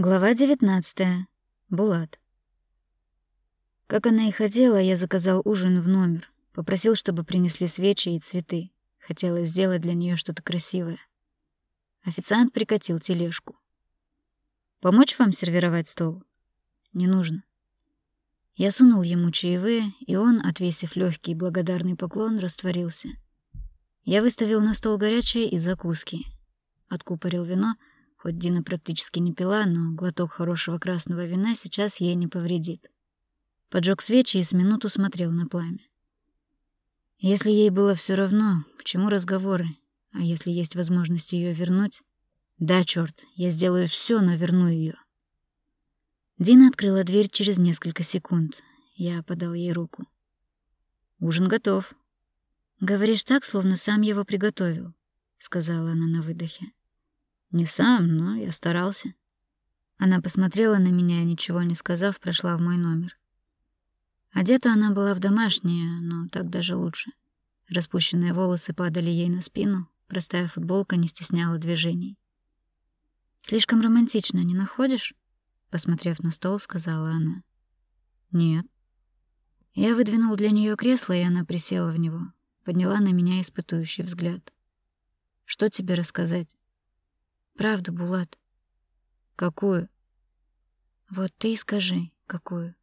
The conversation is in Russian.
Глава 19. Булат. Как она и хотела, я заказал ужин в номер, попросил, чтобы принесли свечи и цветы. Хотелось сделать для нее что-то красивое. Официант прикатил тележку. Помочь вам сервировать стол? Не нужно. Я сунул ему чаевые, и он, отвесив легкий благодарный поклон, растворился. Я выставил на стол горячее и закуски. Откупорил вино — Хоть Дина практически не пила, но глоток хорошего красного вина сейчас ей не повредит. Поджег свечи и с минуту смотрел на пламя. Если ей было все равно, к чему разговоры, а если есть возможность ее вернуть... Да, черт, я сделаю все, но верну ее. Дина открыла дверь через несколько секунд. Я подал ей руку. «Ужин готов». «Говоришь так, словно сам его приготовил», — сказала она на выдохе. Не сам, но я старался. Она посмотрела на меня и, ничего не сказав, прошла в мой номер. Одета она была в домашнее, но так даже лучше. Распущенные волосы падали ей на спину, простая футболка не стесняла движений. «Слишком романтично, не находишь?» Посмотрев на стол, сказала она. «Нет». Я выдвинул для нее кресло, и она присела в него, подняла на меня испытующий взгляд. «Что тебе рассказать?» Правду, Булат. Какую? Вот ты и скажи, какую.